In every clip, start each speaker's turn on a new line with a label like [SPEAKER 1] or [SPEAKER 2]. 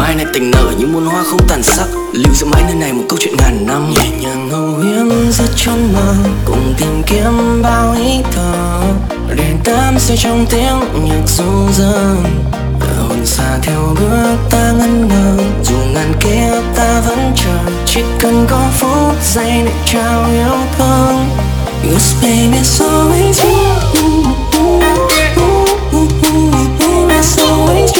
[SPEAKER 1] mai này tình nở như muôn hoa không tàn sắc. Lưu giữ mãi nơi này một câu chuyện ngàn năm. Nhẹ nhàng ngẫu huyên giữa chốn mơ. Cùng tìm kiếm bao ý thơ để tám sẽ trong tiếng nhạc du dương. Hồn xa theo bước ta ngân ngờ. Dù ngàn kia ta vẫn chờ. Chỉ cần có phút giây để trao yêu thương. Cause baby it's always you. It's always you.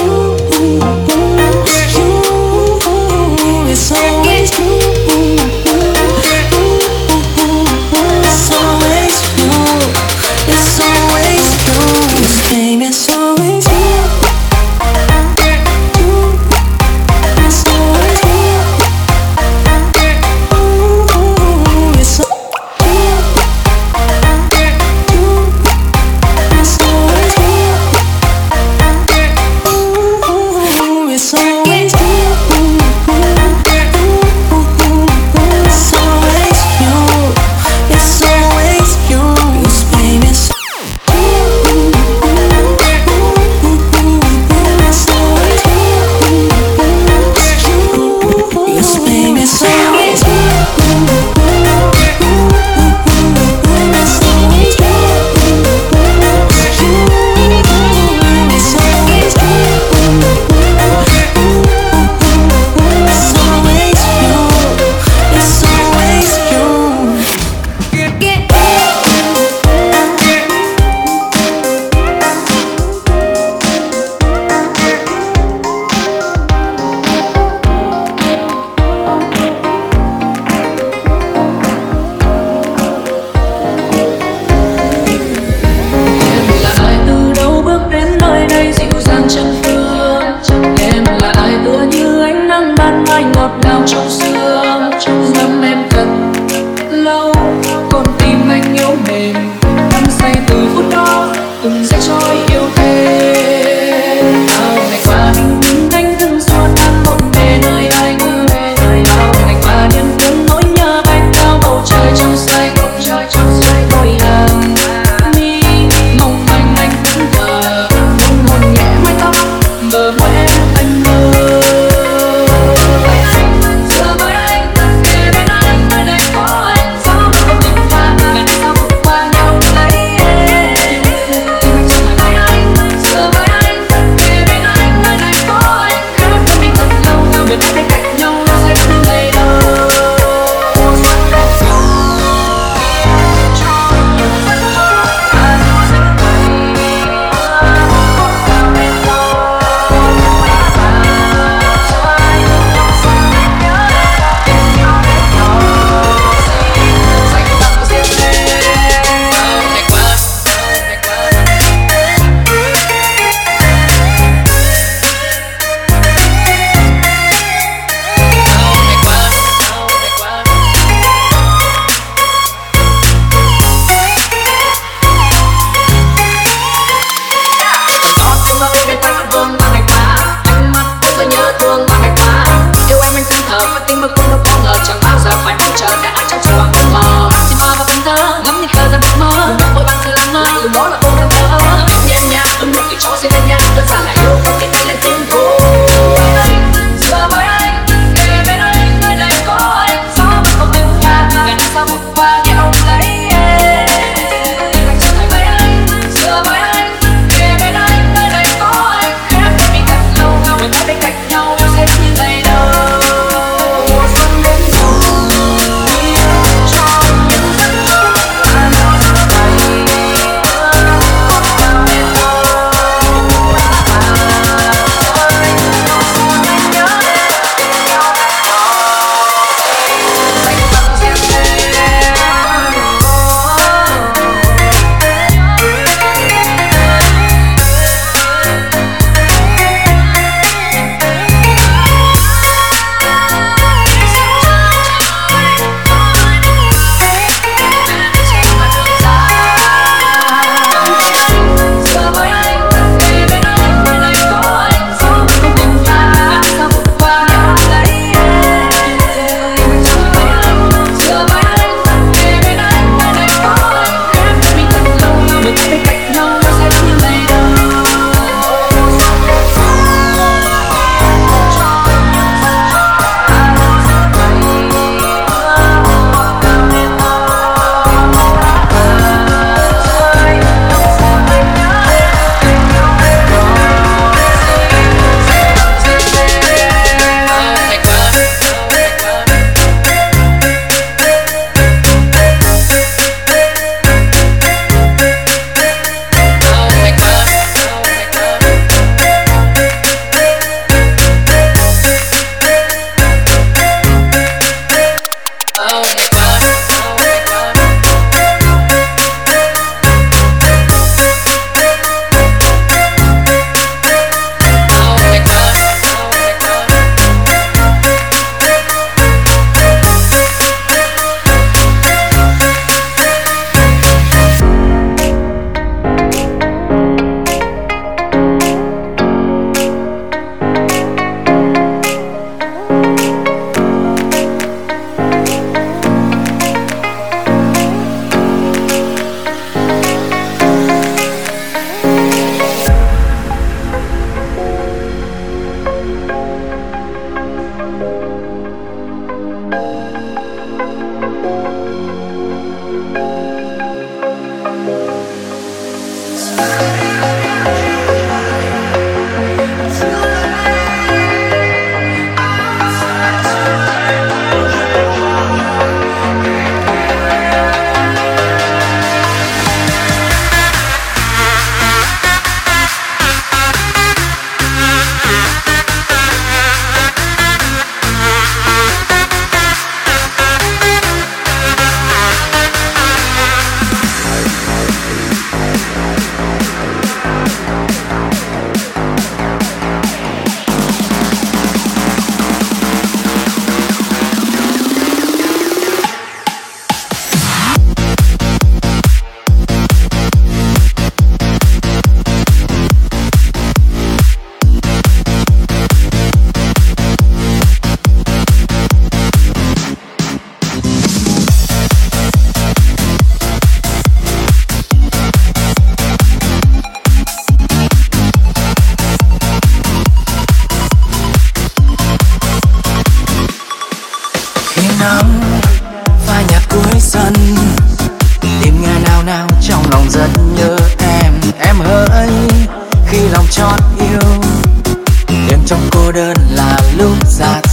[SPEAKER 2] losers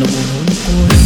[SPEAKER 2] 路很贵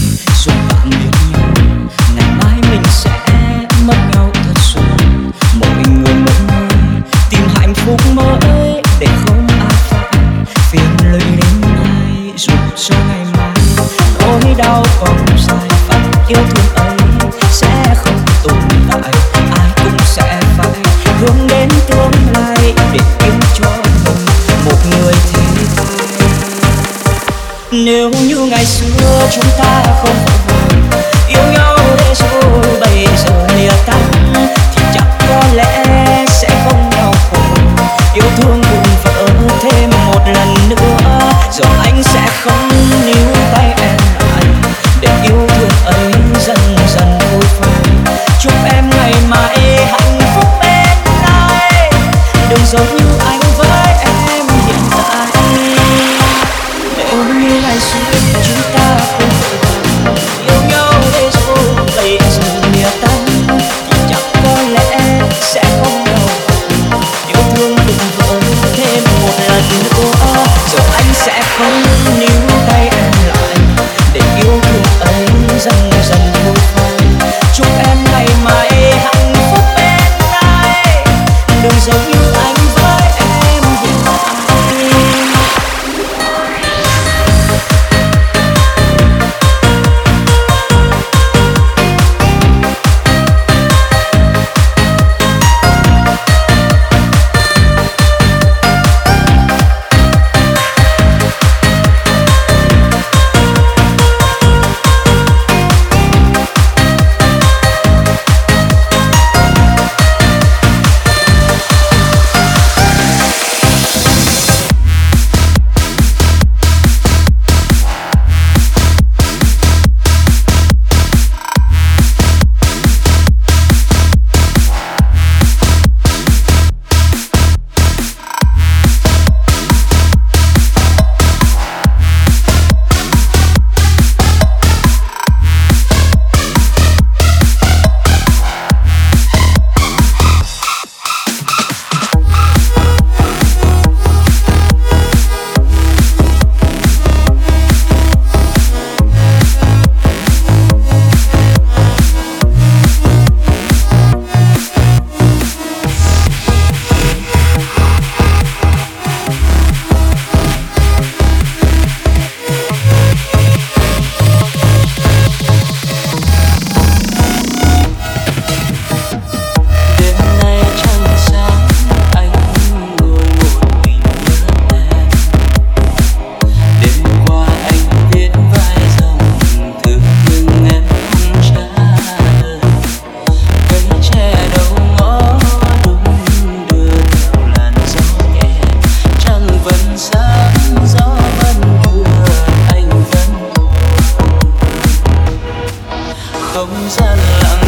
[SPEAKER 2] không
[SPEAKER 3] gian
[SPEAKER 4] lặng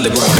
[SPEAKER 4] underground.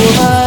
[SPEAKER 5] over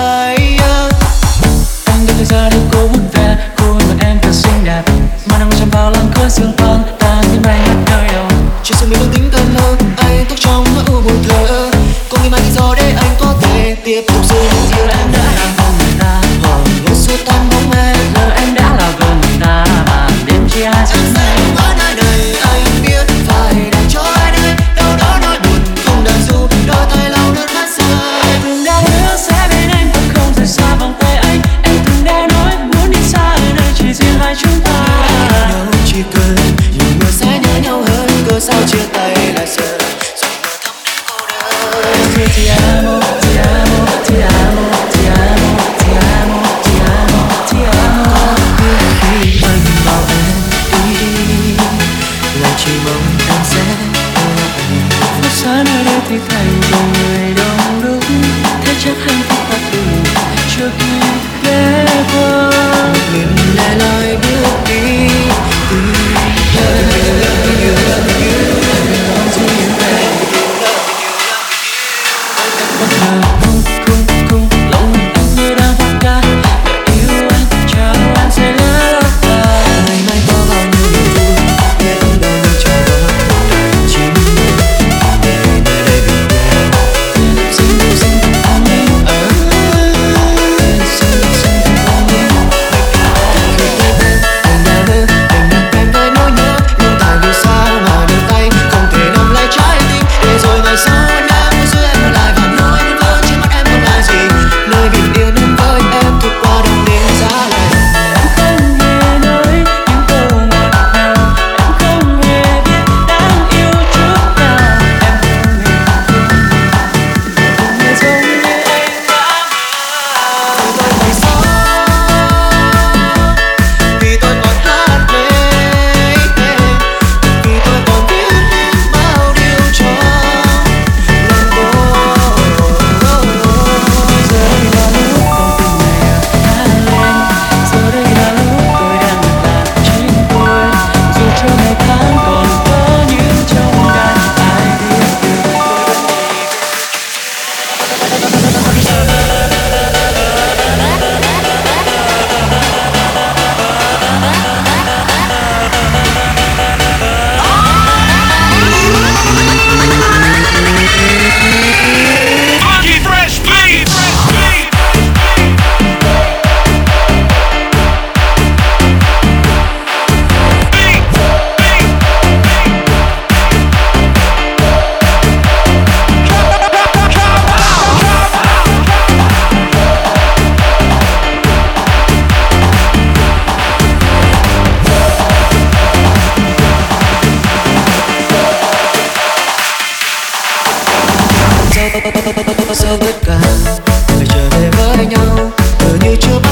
[SPEAKER 5] nature